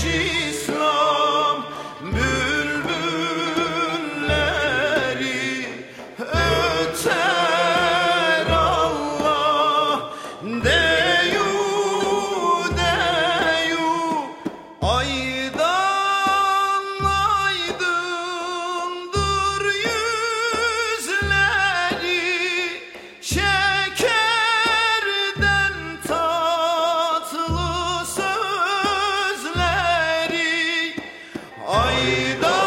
是。Hayda